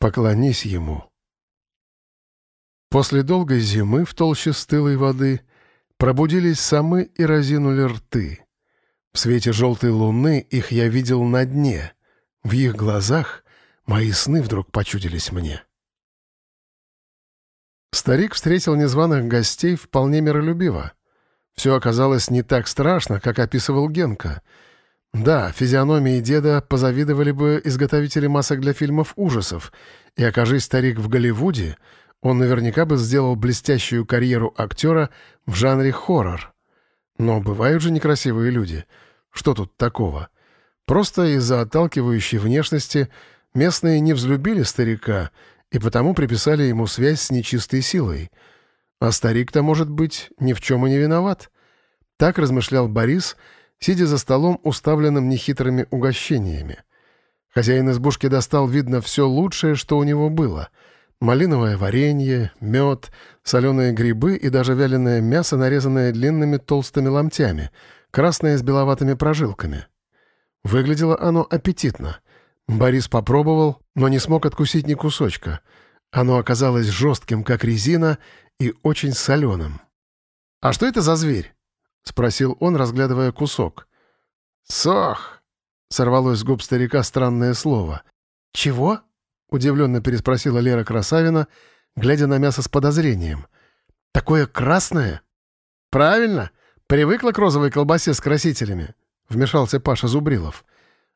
Поклонись ему. После долгой зимы в толще стылой воды пробудились самы и разинули рты. В свете желтой луны их я видел на дне. В их глазах мои сны вдруг почудились мне. Старик встретил незваных гостей вполне миролюбиво. Все оказалось не так страшно, как описывал Генка. Да, физиономии деда позавидовали бы изготовители масок для фильмов ужасов, и окажись старик в Голливуде, он наверняка бы сделал блестящую карьеру актера в жанре хоррор. Но бывают же некрасивые люди. Что тут такого? Просто из-за отталкивающей внешности местные не взлюбили старика и потому приписали ему связь с нечистой силой. А старик-то, может быть, ни в чем и не виноват. Так размышлял Борис, сидя за столом, уставленным нехитрыми угощениями. Хозяин избушки достал, видно, все лучшее, что у него было. Малиновое варенье, мед, соленые грибы и даже вяленое мясо, нарезанное длинными толстыми ломтями, красное с беловатыми прожилками. Выглядело оно аппетитно. Борис попробовал, но не смог откусить ни кусочка. Оно оказалось жестким, как резина, и очень соленым. «А что это за зверь?» — спросил он, разглядывая кусок. «Сох!» Сорвалось с губ старика странное слово. «Чего?» — удивленно переспросила Лера Красавина, глядя на мясо с подозрением. «Такое красное?» «Правильно. Привыкла к розовой колбасе с красителями», — вмешался Паша Зубрилов.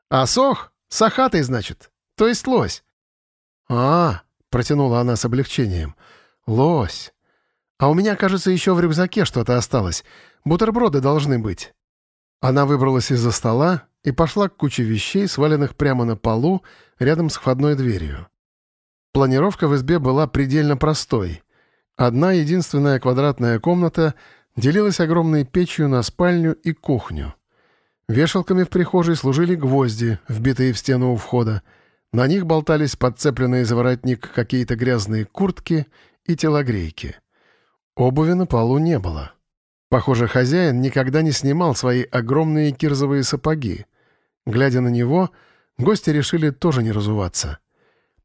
«А сох? Сахатый, значит. То есть лось». «А, — протянула она с облегчением, — лось. А у меня, кажется, еще в рюкзаке что-то осталось. Бутерброды должны быть». Она выбралась из-за стола и пошла к куче вещей, сваленных прямо на полу, рядом с входной дверью. Планировка в избе была предельно простой. Одна единственная квадратная комната делилась огромной печью на спальню и кухню. Вешалками в прихожей служили гвозди, вбитые в стену у входа. На них болтались подцепленные за воротник какие-то грязные куртки и телогрейки. Обуви на полу не было. Похоже, хозяин никогда не снимал свои огромные кирзовые сапоги. Глядя на него, гости решили тоже не разуваться.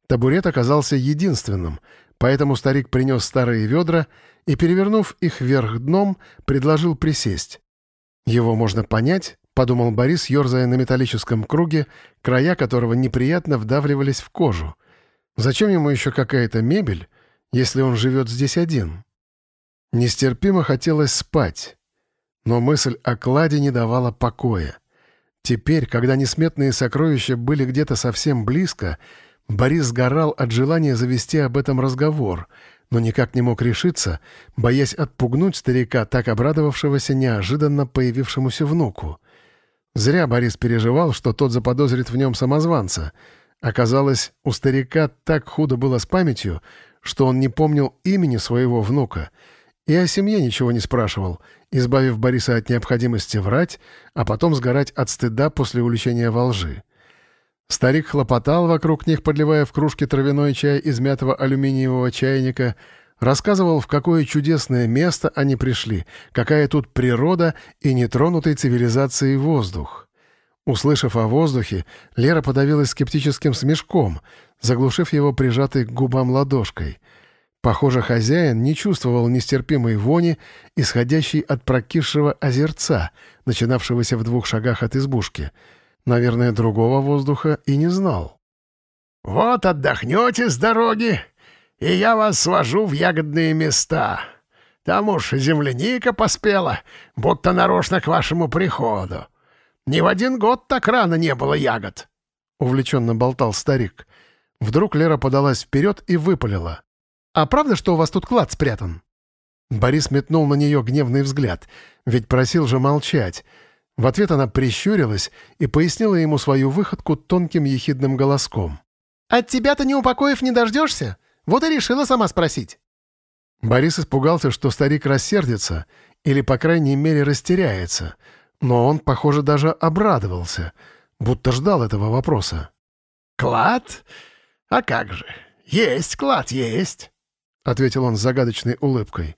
Табурет оказался единственным, поэтому старик принес старые ведра и, перевернув их вверх дном, предложил присесть. «Его можно понять», — подумал Борис, ерзая на металлическом круге, края которого неприятно вдавливались в кожу. «Зачем ему еще какая-то мебель, если он живет здесь один?» Нестерпимо хотелось спать, но мысль о кладе не давала покоя. Теперь, когда несметные сокровища были где-то совсем близко, Борис сгорал от желания завести об этом разговор, но никак не мог решиться, боясь отпугнуть старика, так обрадовавшегося неожиданно появившемуся внуку. Зря Борис переживал, что тот заподозрит в нем самозванца. Оказалось, у старика так худо было с памятью, что он не помнил имени своего внука — и о семье ничего не спрашивал, избавив Бориса от необходимости врать, а потом сгорать от стыда после увлечения во лжи. Старик хлопотал вокруг них, подливая в кружки травяной чай из мятого алюминиевого чайника, рассказывал, в какое чудесное место они пришли, какая тут природа и нетронутый цивилизацией воздух. Услышав о воздухе, Лера подавилась скептическим смешком, заглушив его прижатой к губам ладошкой — Похоже, хозяин не чувствовал нестерпимой вони, исходящей от прокисшего озерца, начинавшегося в двух шагах от избушки. Наверное, другого воздуха и не знал. «Вот отдохнете с дороги, и я вас свожу в ягодные места. Там уж земляника поспела, будто нарочно к вашему приходу. Ни в один год так рано не было ягод», — увлеченно болтал старик. Вдруг Лера подалась вперед и выпалила. «А правда, что у вас тут клад спрятан?» Борис метнул на нее гневный взгляд, ведь просил же молчать. В ответ она прищурилась и пояснила ему свою выходку тонким ехидным голоском. «От тебя-то не упокоив не дождешься? Вот и решила сама спросить». Борис испугался, что старик рассердится или, по крайней мере, растеряется, но он, похоже, даже обрадовался, будто ждал этого вопроса. «Клад? А как же? Есть клад, есть!» — ответил он с загадочной улыбкой.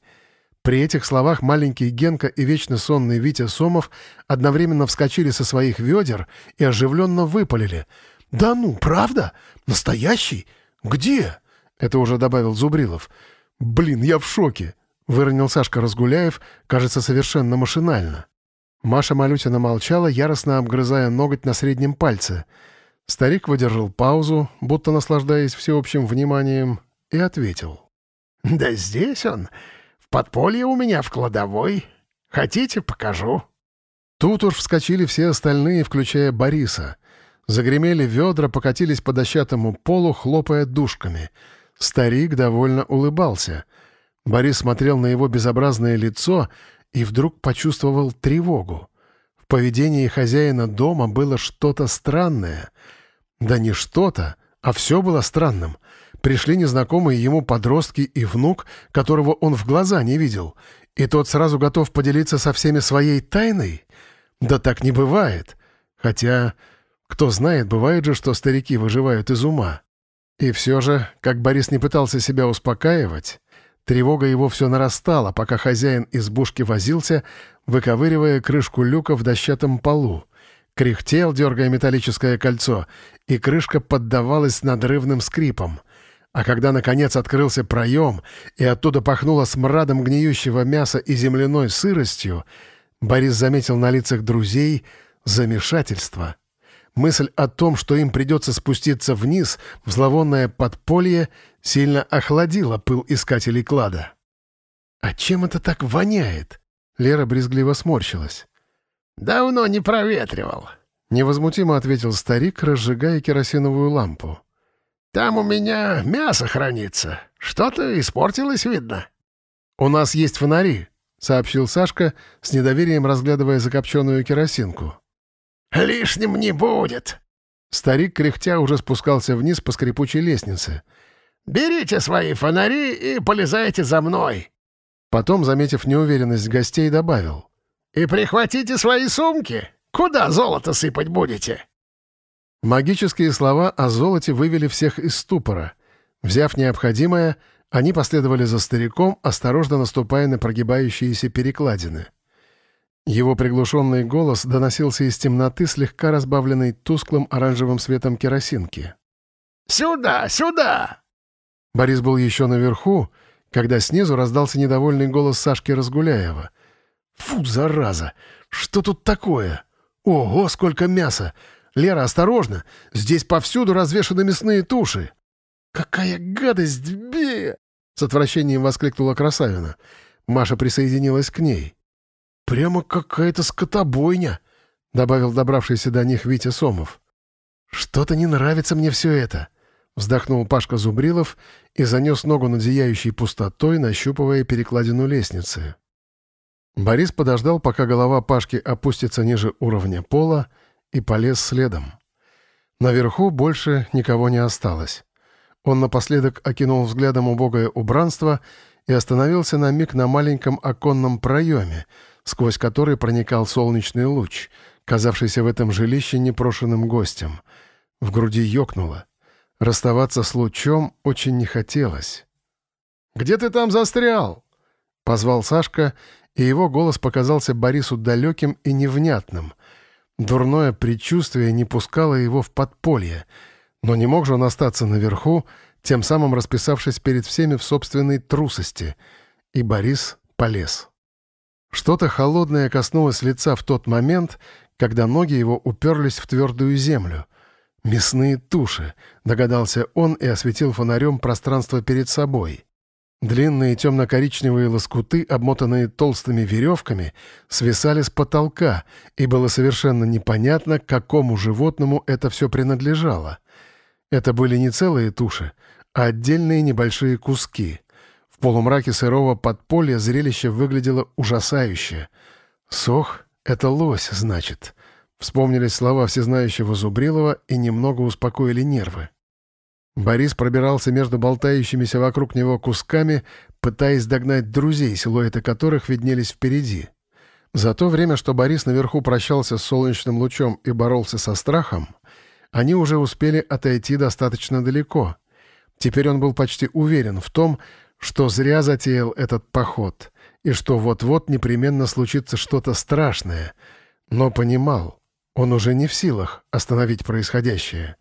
При этих словах маленький Генка и вечно сонный Витя Сомов одновременно вскочили со своих ведер и оживленно выпалили. «Да ну, правда? Настоящий? «Где?» — это уже добавил Зубрилов. «Блин, я в шоке!» — выронил Сашка Разгуляев, кажется, совершенно машинально. Маша Малютина молчала, яростно обгрызая ноготь на среднем пальце. Старик выдержал паузу, будто наслаждаясь всеобщим вниманием, и ответил. «Да здесь он. В подполье у меня в кладовой. Хотите, покажу». Тут уж вскочили все остальные, включая Бориса. Загремели ведра, покатились по дощатому полу, хлопая душками. Старик довольно улыбался. Борис смотрел на его безобразное лицо и вдруг почувствовал тревогу. В поведении хозяина дома было что-то странное. Да не что-то, а все было странным. Пришли незнакомые ему подростки и внук, которого он в глаза не видел, и тот сразу готов поделиться со всеми своей тайной? Да так не бывает. Хотя, кто знает, бывает же, что старики выживают из ума. И все же, как Борис не пытался себя успокаивать, Тревога его все нарастала, пока хозяин избушки возился, выковыривая крышку люка в дощатом полу. Кряхтел, дергая металлическое кольцо, и крышка поддавалась надрывным скрипом. А когда, наконец, открылся проем, и оттуда пахнуло смрадом гниющего мяса и земляной сыростью, Борис заметил на лицах друзей замешательство. Мысль о том, что им придется спуститься вниз в зловонное подполье, сильно охладила пыл искателей клада. «А чем это так воняет?» Лера брезгливо сморщилась. «Давно не проветривал», — невозмутимо ответил старик, разжигая керосиновую лампу. «Там у меня мясо хранится. Что-то испортилось, видно». «У нас есть фонари», — сообщил Сашка, с недоверием разглядывая закопченную керосинку. «Лишним не будет». Старик, кряхтя, уже спускался вниз по скрипучей лестнице — Берите свои фонари и полезайте за мной». Потом, заметив неуверенность гостей, добавил. «И прихватите свои сумки. Куда золото сыпать будете?» Магические слова о золоте вывели всех из ступора. Взяв необходимое, они последовали за стариком, осторожно наступая на прогибающиеся перекладины. Его приглушенный голос доносился из темноты, слегка разбавленной тусклым оранжевым светом керосинки. «Сюда, сюда! Борис был еще наверху, когда снизу раздался недовольный голос Сашки Разгуляева. «Фу, зараза! Что тут такое? Ого, сколько мяса! Лера, осторожно! Здесь повсюду развешаны мясные туши!» «Какая гадость! Бе!» — с отвращением воскликнула красавина. Маша присоединилась к ней. «Прямо какая-то скотобойня!» — добавил добравшийся до них Витя Сомов. «Что-то не нравится мне все это!» Вздохнул Пашка Зубрилов и занес ногу над зияющей пустотой, нащупывая перекладину лестницы. Борис подождал, пока голова Пашки опустится ниже уровня пола, и полез следом. Наверху больше никого не осталось. Он напоследок окинул взглядом убогое убранство и остановился на миг на маленьком оконном проеме, сквозь который проникал солнечный луч, казавшийся в этом жилище непрошенным гостем. В груди ёкнуло — Расставаться с лучом очень не хотелось. «Где ты там застрял?» — позвал Сашка, и его голос показался Борису далеким и невнятным. Дурное предчувствие не пускало его в подполье, но не мог же он остаться наверху, тем самым расписавшись перед всеми в собственной трусости. И Борис полез. Что-то холодное коснулось лица в тот момент, когда ноги его уперлись в твердую землю. «Мясные туши», — догадался он и осветил фонарем пространство перед собой. Длинные темно-коричневые лоскуты, обмотанные толстыми веревками, свисали с потолка, и было совершенно непонятно, какому животному это все принадлежало. Это были не целые туши, а отдельные небольшие куски. В полумраке сырого подполья зрелище выглядело ужасающе. «Сох — это лось, значит». Вспомнились слова всезнающего Зубрилова и немного успокоили нервы. Борис пробирался между болтающимися вокруг него кусками, пытаясь догнать друзей, силуэты которых виднелись впереди. За то время, что Борис наверху прощался с солнечным лучом и боролся со страхом, они уже успели отойти достаточно далеко. Теперь он был почти уверен в том, что зря затеял этот поход, и что вот-вот непременно случится что-то страшное, но понимал — он уже не в силах остановить происходящее.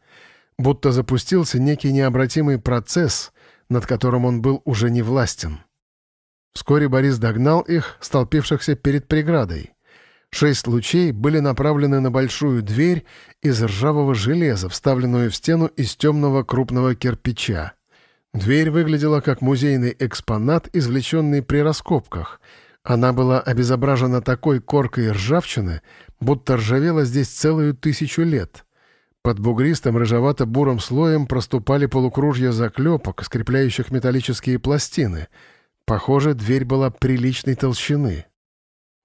Будто запустился некий необратимый процесс, над которым он был уже не властен. Вскоре Борис догнал их, столпившихся перед преградой. Шесть лучей были направлены на большую дверь из ржавого железа, вставленную в стену из темного крупного кирпича. Дверь выглядела как музейный экспонат, извлеченный при раскопках. Она была обезображена такой коркой ржавчины, будто ржавела здесь целую тысячу лет. Под бугристым рыжевато-бурым слоем проступали полукружья заклепок, скрепляющих металлические пластины. Похоже, дверь была приличной толщины.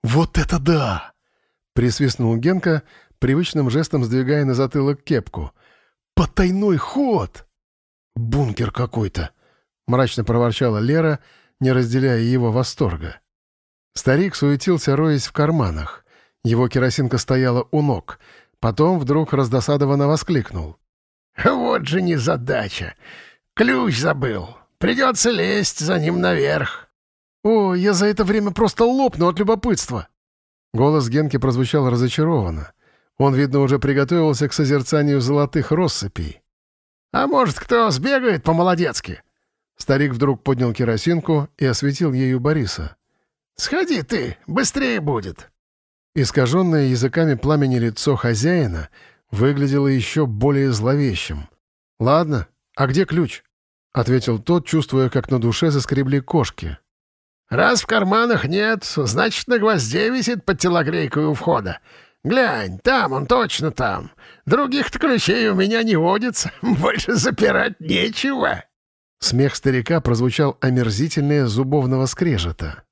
«Вот это да!» Присвистнул Генка, привычным жестом сдвигая на затылок кепку. «Потайной ход!» «Бункер какой-то!» — мрачно проворчала Лера, не разделяя его восторга. Старик суетился, роясь в карманах. Его керосинка стояла у ног. Потом вдруг раздосадованно воскликнул. «Вот же незадача! Ключ забыл! Придется лезть за ним наверх!» «О, я за это время просто лопну от любопытства!» Голос Генки прозвучал разочарованно. Он, видно, уже приготовился к созерцанию золотых россыпей. «А может, кто сбегает по-молодецки?» Старик вдруг поднял керосинку и осветил ею Бориса. «Сходи ты, быстрее будет!» Искаженное языками пламени лицо хозяина выглядело еще более зловещим. «Ладно, а где ключ?» — ответил тот, чувствуя, как на душе заскребли кошки. Раз в карманах нет, значит, на гвозде висит под телогрейкой у входа. Глянь, там он, точно там. Других-то ключей у меня не водится. Больше запирать нечего». Смех старика прозвучал омерзительнее зубовного скрежета.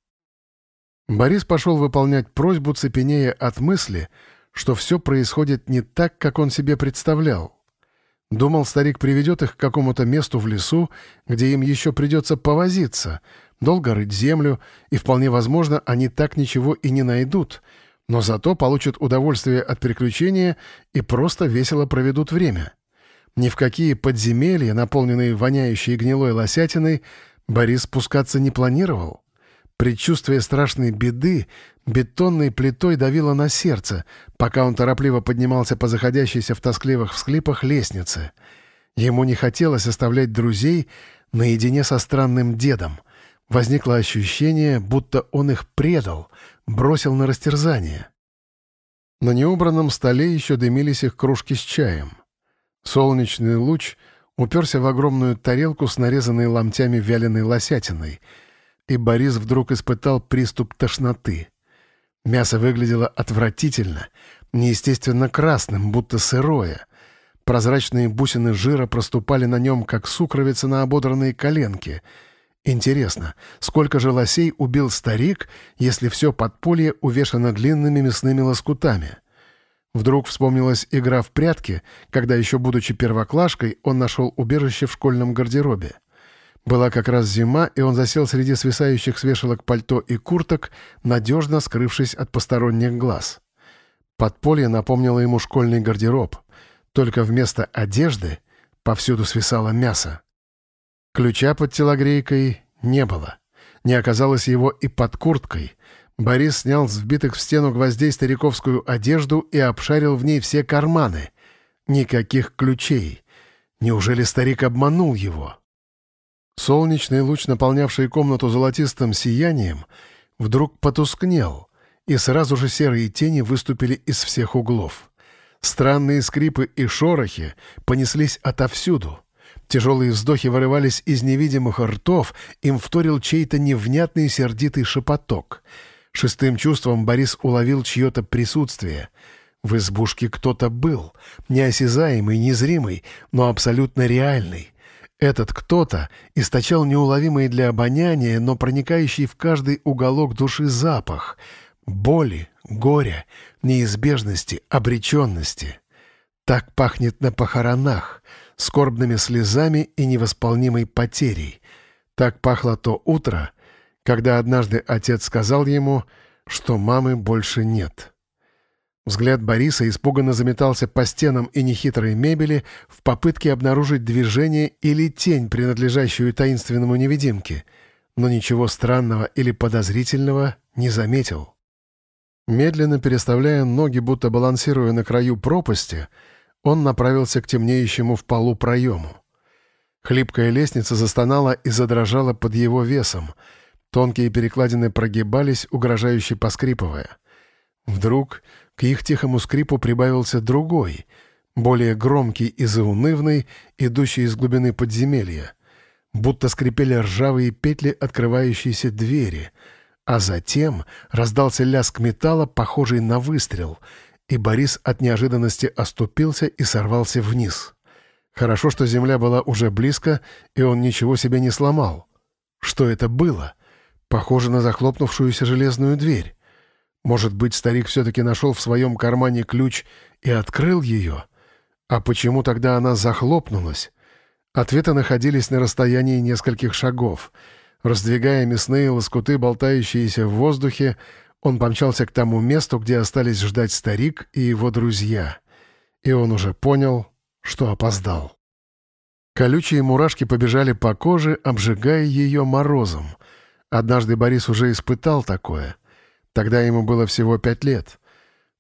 Борис пошел выполнять просьбу, цепенея от мысли, что все происходит не так, как он себе представлял. Думал, старик приведет их к какому-то месту в лесу, где им еще придется повозиться — долго рыть землю, и вполне возможно, они так ничего и не найдут, но зато получат удовольствие от приключения и просто весело проведут время. Ни в какие подземелья, наполненные воняющей гнилой лосятиной, Борис спускаться не планировал. Предчувствие страшной беды бетонной плитой давило на сердце, пока он торопливо поднимался по заходящейся в тоскливых всклипах лестнице. Ему не хотелось оставлять друзей наедине со странным дедом — Возникло ощущение, будто он их предал, бросил на растерзание. На неубранном столе еще дымились их кружки с чаем. Солнечный луч уперся в огромную тарелку с нарезанной ломтями вяленой лосятиной, и Борис вдруг испытал приступ тошноты. Мясо выглядело отвратительно, неестественно красным, будто сырое. Прозрачные бусины жира проступали на нем, как сукровица на ободранные коленки — Интересно, сколько же лосей убил старик, если все подполье увешано длинными мясными лоскутами? Вдруг вспомнилась игра в прятки, когда еще будучи первоклашкой, он нашел убежище в школьном гардеробе. Была как раз зима, и он засел среди свисающих с вешалок пальто и курток, надежно скрывшись от посторонних глаз. Подполье напомнило ему школьный гардероб, только вместо одежды повсюду свисало мясо. Ключа под телогрейкой не было. Не оказалось его и под курткой. Борис снял с вбитых в стену гвоздей стариковскую одежду и обшарил в ней все карманы. Никаких ключей. Неужели старик обманул его? Солнечный луч, наполнявший комнату золотистым сиянием, вдруг потускнел, и сразу же серые тени выступили из всех углов. Странные скрипы и шорохи понеслись отовсюду — Тяжелые вздохи вырывались из невидимых ртов, им вторил чей-то невнятный сердитый шепоток. Шестым чувством Борис уловил чье-то присутствие. В избушке кто-то был, неосязаемый, незримый, но абсолютно реальный. Этот кто-то источал неуловимый для обоняния, но проникающий в каждый уголок души запах — боли, горя, неизбежности, обреченности. Так пахнет на похоронах — скорбными слезами и невосполнимой потерей. Так пахло то утро, когда однажды отец сказал ему, что мамы больше нет. Взгляд Бориса испуганно заметался по стенам и нехитрой мебели в попытке обнаружить движение или тень, принадлежащую таинственному невидимке, но ничего странного или подозрительного не заметил. Медленно переставляя ноги, будто балансируя на краю пропасти, он направился к темнеющему в полу проему. Хлипкая лестница застонала и задрожала под его весом. Тонкие перекладины прогибались, угрожающе поскрипывая. Вдруг к их тихому скрипу прибавился другой, более громкий и заунывный, идущий из глубины подземелья. Будто скрипели ржавые петли открывающейся двери, а затем раздался лязг металла, похожий на выстрел, и Борис от неожиданности оступился и сорвался вниз. Хорошо, что земля была уже близко, и он ничего себе не сломал. Что это было? Похоже на захлопнувшуюся железную дверь. Может быть, старик все-таки нашел в своем кармане ключ и открыл ее? А почему тогда она захлопнулась? Ответы находились на расстоянии нескольких шагов. Раздвигая мясные лоскуты, болтающиеся в воздухе, он помчался к тому месту, где остались ждать старик и его друзья. И он уже понял, что опоздал. Колючие мурашки побежали по коже, обжигая ее морозом. Однажды Борис уже испытал такое — Тогда ему было всего пять лет.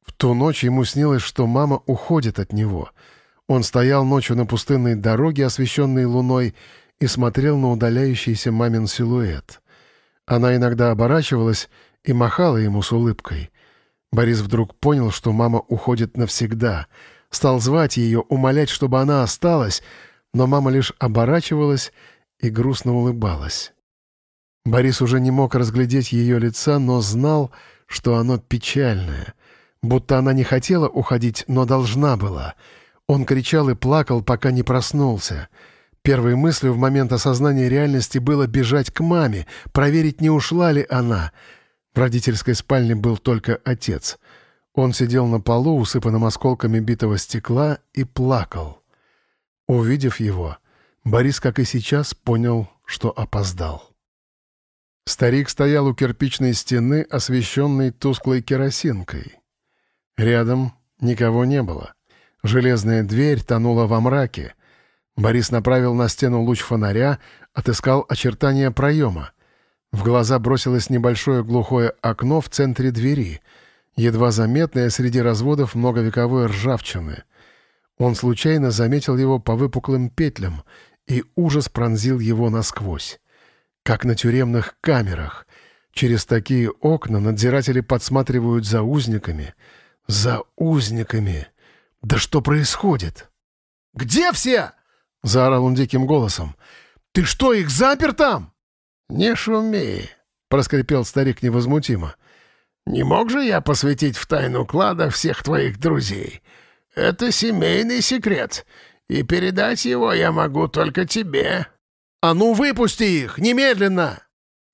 В ту ночь ему снилось, что мама уходит от него. Он стоял ночью на пустынной дороге, освещенной луной, и смотрел на удаляющийся мамин силуэт. Она иногда оборачивалась и махала ему с улыбкой. Борис вдруг понял, что мама уходит навсегда. Стал звать ее, умолять, чтобы она осталась, но мама лишь оборачивалась и грустно улыбалась. Борис уже не мог разглядеть ее лица, но знал, что оно печальное. Будто она не хотела уходить, но должна была. Он кричал и плакал, пока не проснулся. Первой мыслью в момент осознания реальности было бежать к маме, проверить, не ушла ли она. В родительской спальне был только отец. Он сидел на полу, усыпанном осколками битого стекла, и плакал. Увидев его, Борис, как и сейчас, понял, что опоздал. Старик стоял у кирпичной стены, освещенной тусклой керосинкой. Рядом никого не было. Железная дверь тонула во мраке. Борис направил на стену луч фонаря, отыскал очертания проема. В глаза бросилось небольшое глухое окно в центре двери, едва заметное среди разводов многовековой ржавчины. Он случайно заметил его по выпуклым петлям, и ужас пронзил его насквозь как на тюремных камерах. Через такие окна надзиратели подсматривают за узниками. За узниками! Да что происходит? «Где все?» — заорал он диким голосом. «Ты что, их запер там?» «Не шуми», — проскрипел старик невозмутимо. «Не мог же я посвятить в тайну клада всех твоих друзей? Это семейный секрет, и передать его я могу только тебе». «А ну, выпусти их! Немедленно!»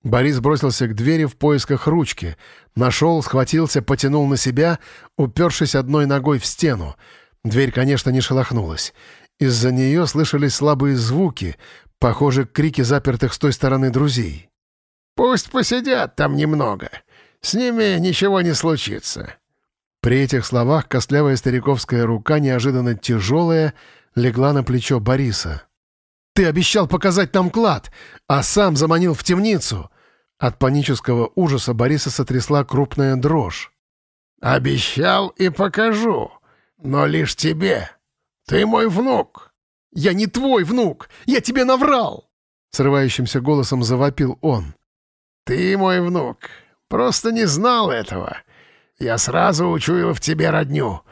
Борис бросился к двери в поисках ручки. Нашел, схватился, потянул на себя, упершись одной ногой в стену. Дверь, конечно, не шелохнулась. Из-за нее слышались слабые звуки, похоже, крики запертых с той стороны друзей. «Пусть посидят там немного. С ними ничего не случится». При этих словах костлявая стариковская рука, неожиданно тяжелая, легла на плечо Бориса. Ты обещал показать нам клад, а сам заманил в темницу!» От панического ужаса Бориса сотрясла крупная дрожь. «Обещал и покажу, но лишь тебе. Ты мой внук». «Я не твой внук! Я тебе наврал!» Срывающимся голосом завопил он. «Ты мой внук. Просто не знал этого. Я сразу учуял в тебе родню.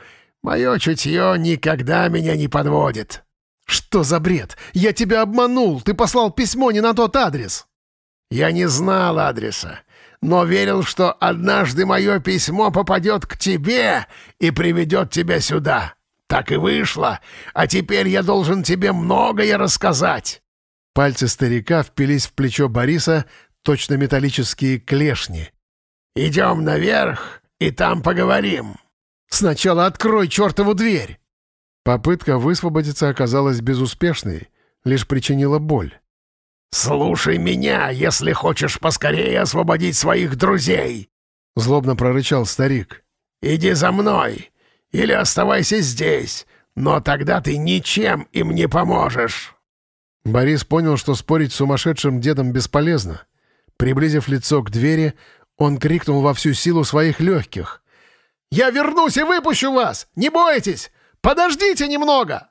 Мое чутье никогда меня не подводит». «Что за бред? Я тебя обманул! Ты послал письмо не на тот адрес!» «Я не знал адреса, но верил, что однажды мое письмо попадет к тебе и приведет тебя сюда. Так и вышло, а теперь я должен тебе многое рассказать». Пальцы старика впились в плечо Бориса, точно металлические клешни. «Идем наверх, и там поговорим». «Сначала открой чертову дверь!» Попытка высвободиться оказалась безуспешной, лишь причинила боль. «Слушай меня, если хочешь поскорее освободить своих друзей!» — злобно прорычал старик. «Иди за мной, или оставайся здесь, но тогда ты ничем им не поможешь!» Борис понял, что спорить с сумасшедшим дедом бесполезно. Приблизив лицо к двери, он крикнул во всю силу своих легких. «Я вернусь и выпущу вас! Не бойтесь! Подождите немного!»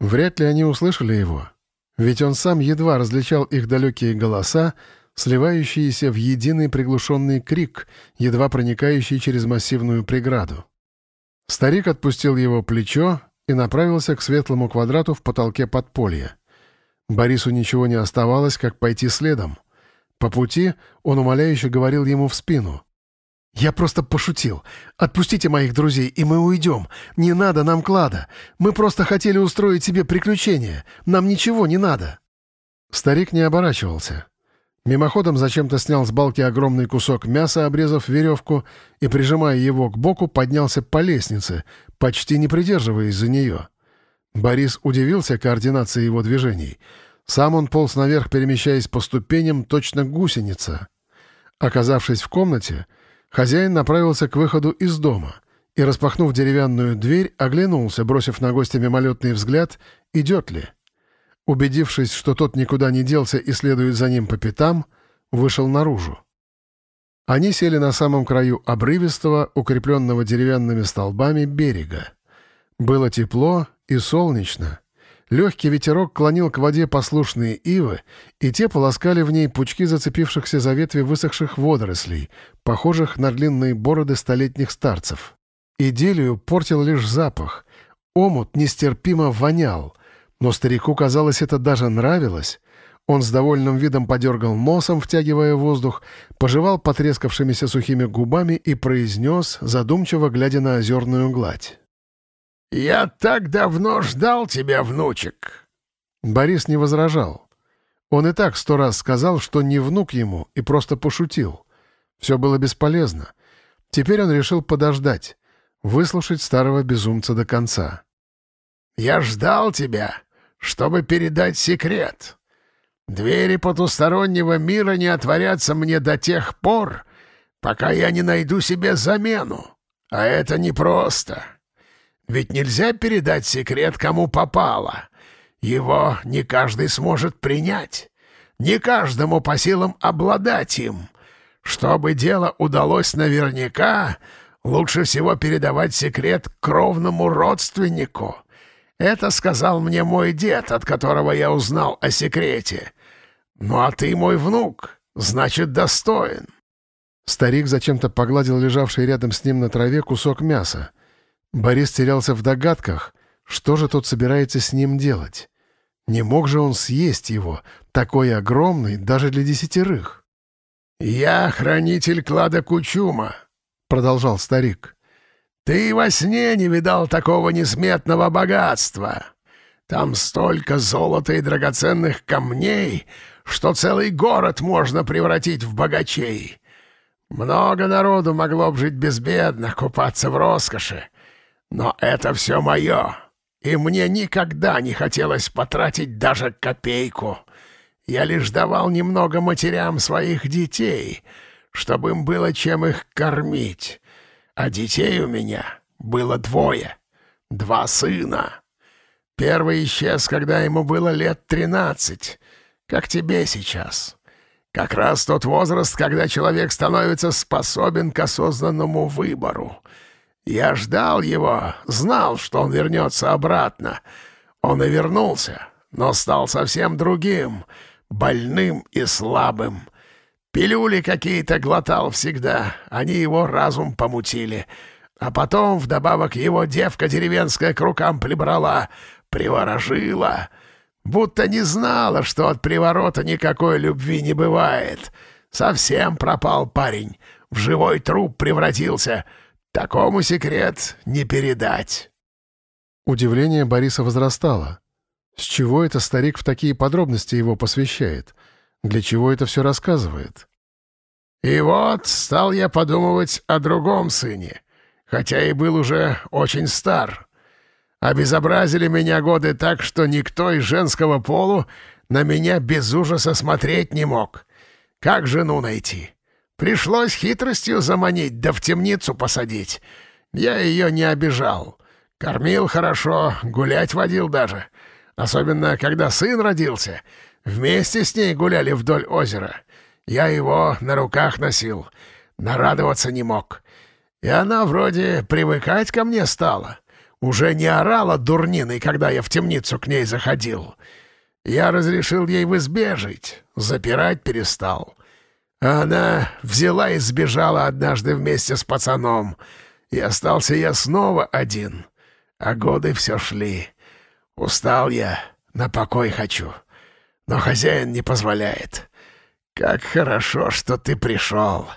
Вряд ли они услышали его, ведь он сам едва различал их далекие голоса, сливающиеся в единый приглушенный крик, едва проникающий через массивную преграду. Старик отпустил его плечо и направился к светлому квадрату в потолке подполья. Борису ничего не оставалось, как пойти следом. По пути он умоляюще говорил ему в спину. «Я просто пошутил. Отпустите моих друзей, и мы уйдем. Не надо нам клада. Мы просто хотели устроить себе приключение. Нам ничего не надо». Старик не оборачивался. Мимоходом зачем-то снял с балки огромный кусок мяса, обрезав веревку, и, прижимая его к боку, поднялся по лестнице, почти не придерживаясь за нее. Борис удивился координации его движений. Сам он полз наверх, перемещаясь по ступеням, точно гусеница. Оказавшись в комнате, хозяин направился к выходу из дома и, распахнув деревянную дверь, оглянулся, бросив на гостя мимолетный взгляд, идет ли. Убедившись, что тот никуда не делся и следует за ним по пятам, вышел наружу. Они сели на самом краю обрывистого, укрепленного деревянными столбами берега. Было тепло и солнечно. Легкий ветерок клонил к воде послушные ивы, и те полоскали в ней пучки зацепившихся за ветви высохших водорослей, похожих на длинные бороды столетних старцев. Идиллию портил лишь запах. Омут нестерпимо вонял — но старику, казалось, это даже нравилось. Он с довольным видом подергал носом, втягивая воздух, пожевал потрескавшимися сухими губами и произнес, задумчиво глядя на озерную гладь. «Я так давно ждал тебя, внучек!» Борис не возражал. Он и так сто раз сказал, что не внук ему, и просто пошутил. Все было бесполезно. Теперь он решил подождать, выслушать старого безумца до конца. «Я ждал тебя!» чтобы передать секрет. Двери потустороннего мира не отворятся мне до тех пор, пока я не найду себе замену. А это непросто. Ведь нельзя передать секрет кому попало. Его не каждый сможет принять. Не каждому по силам обладать им. Чтобы дело удалось наверняка, лучше всего передавать секрет кровному родственнику — это сказал мне мой дед, от которого я узнал о секрете. Ну а ты мой внук, значит, достоин». Старик зачем-то погладил лежавший рядом с ним на траве кусок мяса. Борис терялся в догадках, что же тот собирается с ним делать. Не мог же он съесть его, такой огромный, даже для десятерых. «Я хранитель клада Кучума», — продолжал старик. Ты во сне не видал такого несметного богатства. Там столько золота и драгоценных камней, что целый город можно превратить в богачей. Много народу могло бы жить безбедно, купаться в роскоши. Но это все мое, и мне никогда не хотелось потратить даже копейку. Я лишь давал немного матерям своих детей, чтобы им было чем их кормить. А детей у меня было двое. Два сына. Первый исчез, когда ему было лет тринадцать, как тебе сейчас. Как раз тот возраст, когда человек становится способен к осознанному выбору. Я ждал его, знал, что он вернется обратно. Он и вернулся, но стал совсем другим, больным и слабым. Пилюли какие-то глотал всегда, они его разум помутили. А потом вдобавок его девка деревенская к рукам прибрала, приворожила. Будто не знала, что от приворота никакой любви не бывает. Совсем пропал парень, в живой труп превратился. Такому секрет не передать. Удивление Бориса возрастало. С чего это старик в такие подробности его посвящает? Для чего это все рассказывает? И вот стал я подумывать о другом сыне, хотя и был уже очень стар. Обезобразили меня годы так, что никто из женского полу на меня без ужаса смотреть не мог. Как жену найти? Пришлось хитростью заманить, да в темницу посадить. Я ее не обижал. Кормил хорошо, гулять водил даже. Особенно, когда сын родился — Вместе с ней гуляли вдоль озера. Я его на руках носил, нарадоваться не мог. И она вроде привыкать ко мне стала. уже не орала дурниной, когда я в темницу к ней заходил. Я разрешил ей в избе жить, запирать перестал. Она взяла и сбежала однажды вместе с пацаном, и остался я снова один. А годы все шли. Устал я, на покой хочу, но хозяин не позволяет. Как хорошо, что ты пришел.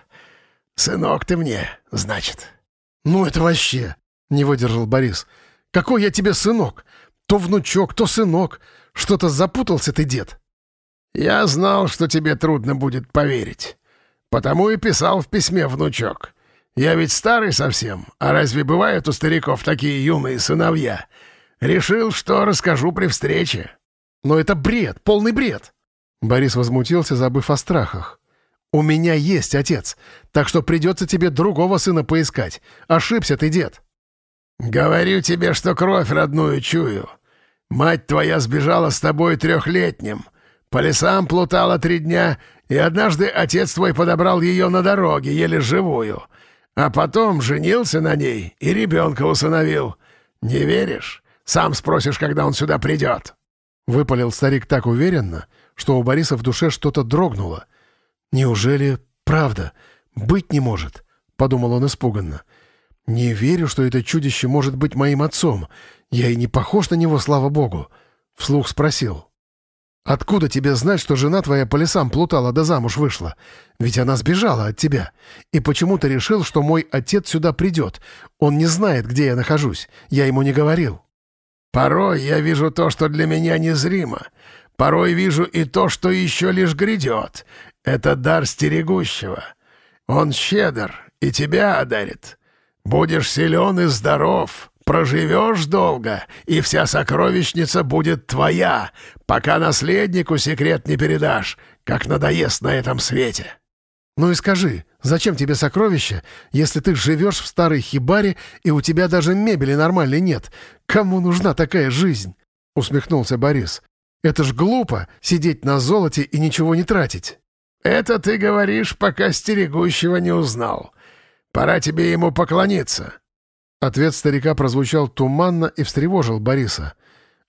Сынок ты мне, значит». «Ну это вообще...» — не выдержал Борис. «Какой я тебе сынок? То внучок, то сынок. Что-то запутался ты, дед». «Я знал, что тебе трудно будет поверить. Потому и писал в письме внучок. Я ведь старый совсем, а разве бывают у стариков такие юные сыновья? Решил, что расскажу при встрече». «Но это бред, полный бред!» Борис возмутился, забыв о страхах. «У меня есть отец, так что придется тебе другого сына поискать. Ошибся ты, дед». «Говорю тебе, что кровь родную чую. Мать твоя сбежала с тобой трехлетним. По лесам плутала три дня, и однажды отец твой подобрал ее на дороге, еле живую. А потом женился на ней и ребенка усыновил. Не веришь? Сам спросишь, когда он сюда придет». Выпалил старик так уверенно, что у Бориса в душе что-то дрогнуло. «Неужели правда? Быть не может», — подумал он испуганно. «Не верю, что это чудище может быть моим отцом. Я и не похож на него, слава богу». Вслух спросил. «Откуда тебе знать, что жена твоя по лесам плутала да замуж вышла? Ведь она сбежала от тебя. И почему ты решил, что мой отец сюда придет? Он не знает, где я нахожусь. Я ему не говорил». «Порой я вижу то, что для меня незримо. Порой вижу и то, что еще лишь грядет. Это дар стерегущего. Он щедр и тебя одарит. Будешь силен и здоров, проживешь долго, и вся сокровищница будет твоя, пока наследнику секрет не передашь, как надоест на этом свете». «Ну и скажи, зачем тебе сокровища, если ты живешь в старой хибаре и у тебя даже мебели нормальной нет? Кому нужна такая жизнь?» — усмехнулся Борис. «Это ж глупо — сидеть на золоте и ничего не тратить». «Это ты говоришь, пока стерегущего не узнал. Пора тебе ему поклониться». Ответ старика прозвучал туманно и встревожил Бориса.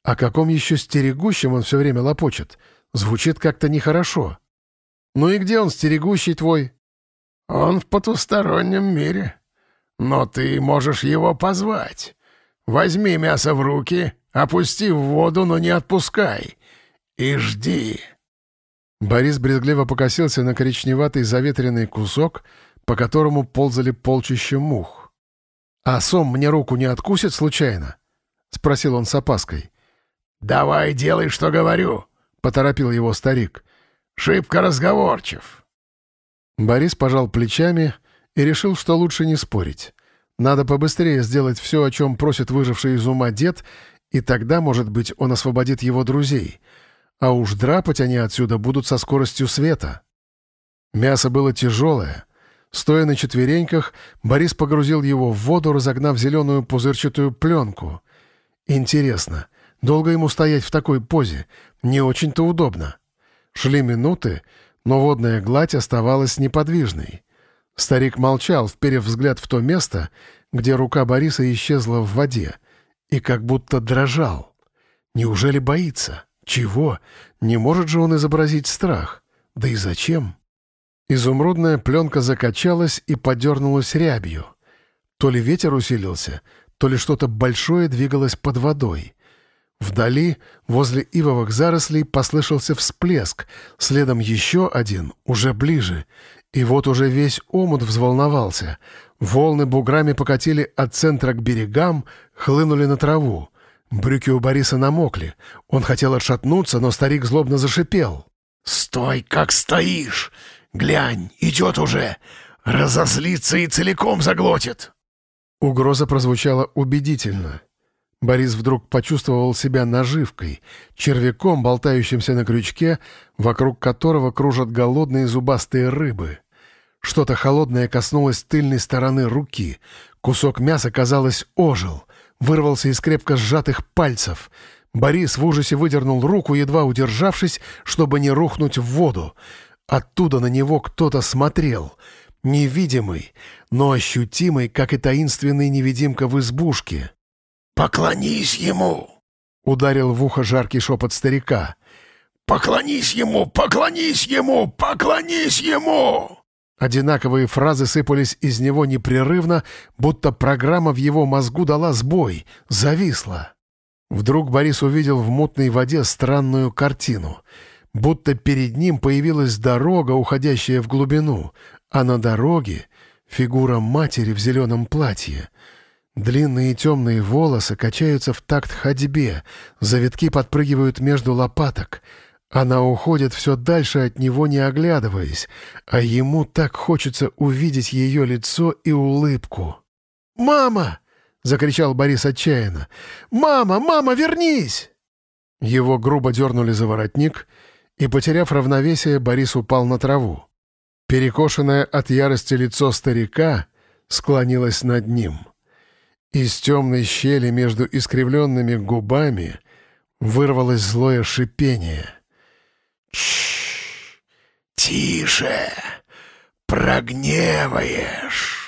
О каком еще стерегущем он все время лопочет? Звучит как-то нехорошо. «Ну и где он, стерегущий твой?» «Он в потустороннем мире. Но ты можешь его позвать. Возьми мясо в руки, опусти в воду, но не отпускай. И жди». Борис брезгливо покосился на коричневатый заветренный кусок, по которому ползали полчища мух. «А сом мне руку не откусит случайно?» — спросил он с опаской. «Давай делай, что говорю», — поторопил его старик. «Шибко разговорчив». Борис пожал плечами и решил, что лучше не спорить. Надо побыстрее сделать все, о чем просит выживший из ума дед, и тогда, может быть, он освободит его друзей. А уж драпать они отсюда будут со скоростью света. Мясо было тяжелое — Стоя на четвереньках, Борис погрузил его в воду, разогнав зеленую пузырчатую пленку. Интересно, долго ему стоять в такой позе? Не очень-то удобно. Шли минуты, но водная гладь оставалась неподвижной. Старик молчал, вперев взгляд в то место, где рука Бориса исчезла в воде, и как будто дрожал. Неужели боится? Чего? Не может же он изобразить страх? Да и зачем? Изумрудная пленка закачалась и подернулась рябью. То ли ветер усилился, то ли что-то большое двигалось под водой. Вдали, возле ивовых зарослей, послышался всплеск, следом еще один, уже ближе. И вот уже весь омут взволновался. Волны буграми покатили от центра к берегам, хлынули на траву. Брюки у Бориса намокли. Он хотел отшатнуться, но старик злобно зашипел. «Стой, как стоишь! Глянь, идет уже! Разозлится и целиком заглотит!» Угроза прозвучала убедительно. Борис вдруг почувствовал себя наживкой, червяком, болтающимся на крючке, вокруг которого кружат голодные зубастые рыбы. Что-то холодное коснулось тыльной стороны руки. Кусок мяса, казалось, ожил, вырвался из крепко сжатых пальцев. Борис в ужасе выдернул руку, едва удержавшись, чтобы не рухнуть в воду. Оттуда на него кто-то смотрел. Невидимый, но ощутимый, как и таинственный невидимка в избушке. «Поклонись ему!» — ударил в ухо жаркий шепот старика. «Поклонись ему! Поклонись ему! Поклонись ему!» Одинаковые фразы сыпались из него непрерывно, будто программа в его мозгу дала сбой, зависла. Вдруг Борис увидел в мутной воде странную картину. Будто перед ним появилась дорога, уходящая в глубину, а на дороге — фигура матери в зеленом платье. Длинные темные волосы качаются в такт ходьбе, завитки подпрыгивают между лопаток. Она уходит все дальше от него, не оглядываясь, а ему так хочется увидеть ее лицо и улыбку. «Мама!» — закричал Борис отчаянно. «Мама! Мама, вернись!» Его грубо дернули за воротник, и, потеряв равновесие, Борис упал на траву. Перекошенное от ярости лицо старика склонилось над ним — из темной щели между искривленными губами вырвалось злое шипение. «Тише! Прогневаешь!»